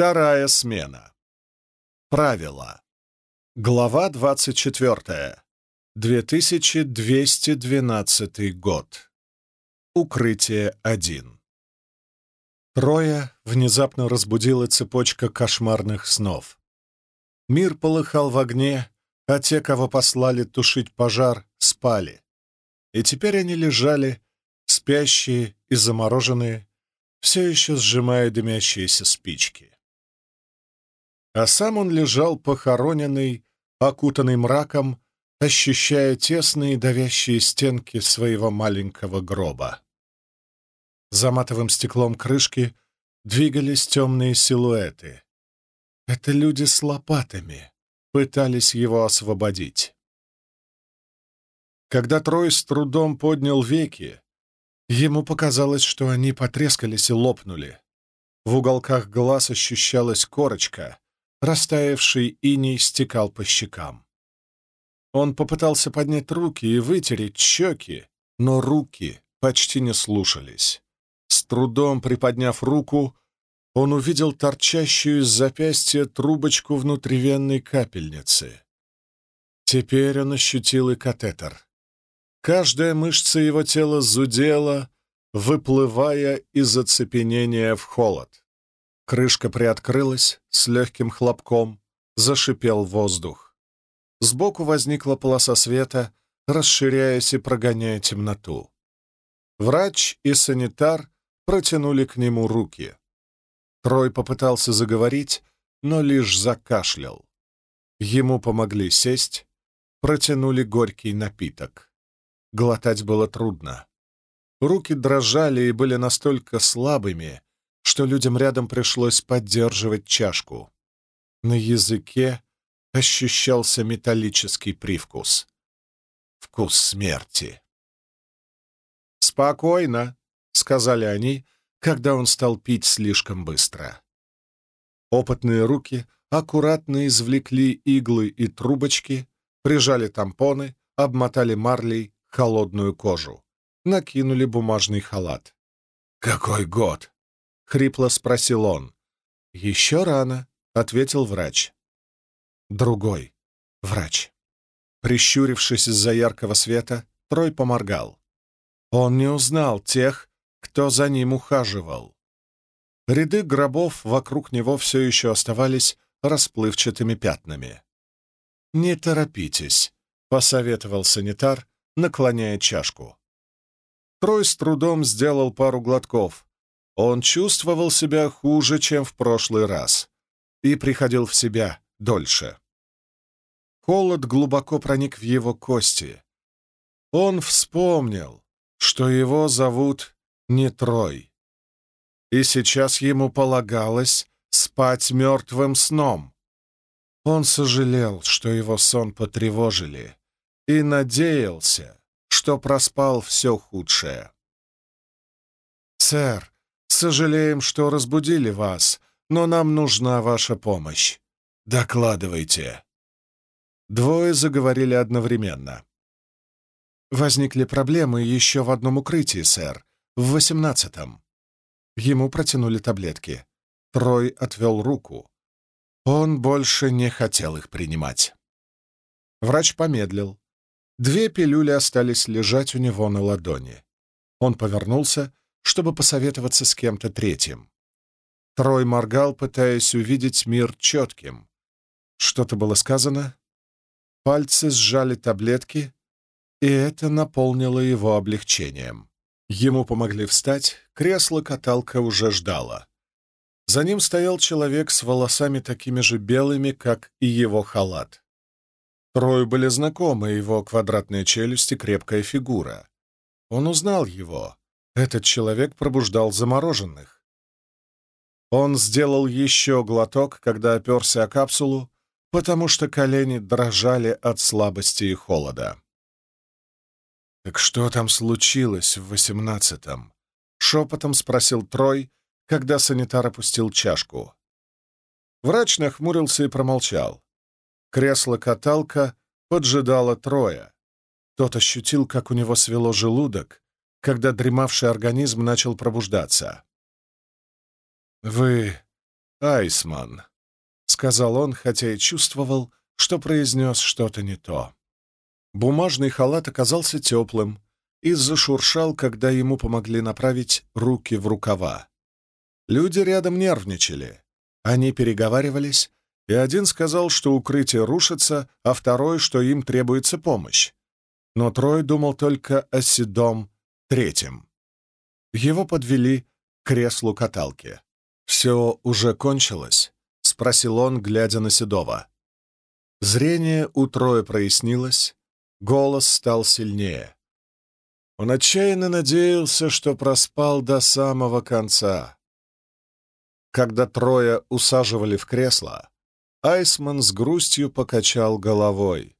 Вторая смена. Правила. Глава 24. 2212 год. Укрытие 1. Трое внезапно разбудила цепочка кошмарных снов. Мир полыхал в огне, а те, кого послали тушить пожар, спали. И теперь они лежали, спящие и замороженные, все еще сжимая дымящиеся спички. А сам он лежал похороненный, окутанный мраком, ощущая тесные давящие стенки своего маленького гроба. За матовым стеклом крышки двигались темные силуэты. Это люди с лопатами пытались его освободить. Когда Трой с трудом поднял веки, ему показалось, что они потрескались и лопнули. В уголках глаз ощущалась корочка, растаявший иней стекал по щекам. Он попытался поднять руки и вытереть щеки, но руки почти не слушались. С трудом приподняв руку, он увидел торчащую из запястья трубочку внутривенной капельницы. Теперь он ощутил и катетер. Каждая мышца его тела зудела, выплывая из оцепенения в холод. Крышка приоткрылась с легким хлопком, зашипел воздух. Сбоку возникла полоса света, расширяясь и прогоняя темноту. Врач и санитар протянули к нему руки. Трой попытался заговорить, но лишь закашлял. Ему помогли сесть, протянули горький напиток. Глотать было трудно. Руки дрожали и были настолько слабыми, что людям рядом пришлось поддерживать чашку. На языке ощущался металлический привкус. Вкус смерти. «Спокойно», — сказали они, когда он стал пить слишком быстро. Опытные руки аккуратно извлекли иглы и трубочки, прижали тампоны, обмотали марлей холодную кожу, накинули бумажный халат. «Какой год?» — хрипло спросил он. «Еще рано», — ответил врач. Другой. Врач. Прищурившись из-за яркого света, Трой поморгал. Он не узнал тех, кто за ним ухаживал. Ряды гробов вокруг него все еще оставались расплывчатыми пятнами. «Не торопитесь», — посоветовал санитар, наклоняя чашку. Трой с трудом сделал пару глотков. Он чувствовал себя хуже, чем в прошлый раз, и приходил в себя дольше. Холод глубоко проник в его кости. Он вспомнил, что его зовут не Трой. И сейчас ему полагалось спать мертвым сном. Он сожалел, что его сон потревожили, и надеялся, что проспал все худшее. «Сэр, сожалеем, что разбудили вас, но нам нужна ваша помощь. Докладывайте». Двое заговорили одновременно. «Возникли проблемы еще в одном укрытии, сэр в восемнадцатом. Ему протянули таблетки. Трой отвел руку. Он больше не хотел их принимать. Врач помедлил. Две пилюли остались лежать у него на ладони. Он повернулся, чтобы посоветоваться с кем-то третьим. Трой моргал, пытаясь увидеть мир четким. Что-то было сказано. Пальцы сжали таблетки, и это наполнило его облегчением. Ему помогли встать, кресло-каталка уже ждало. За ним стоял человек с волосами такими же белыми, как и его халат. Трою были знакомы его квадратная челюсть и крепкая фигура. Он узнал его. Этот человек пробуждал замороженных. Он сделал еще глоток, когда оперся о капсулу, потому что колени дрожали от слабости и холода. «Так что там случилось в восемнадцатом?» — шепотом спросил Трой, когда санитар опустил чашку. Врач нахмурился и промолчал. Кресло-каталка поджидало Троя. Тот ощутил, как у него свело желудок, когда дремавший организм начал пробуждаться. «Вы Айсман», — сказал он, хотя и чувствовал, что произнес что-то не то. Бумажный халат оказался теплым и зашуршал, когда ему помогли направить руки в рукава. Люди рядом нервничали. Они переговаривались, и один сказал, что укрытие рушится, а второй, что им требуется помощь. Но Трой думал только о седом третьем. Его подвели к креслу каталки. «Все уже кончилось?» — спросил он, глядя на Седова. Зрение у Троя прояснилось, голос стал сильнее. Он отчаянно надеялся, что проспал до самого конца. Когда Троя усаживали в кресло, Айсман с грустью покачал головой.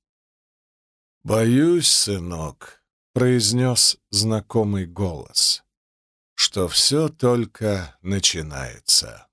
«Боюсь, сынок», — произнес знакомый голос, — «что все только начинается».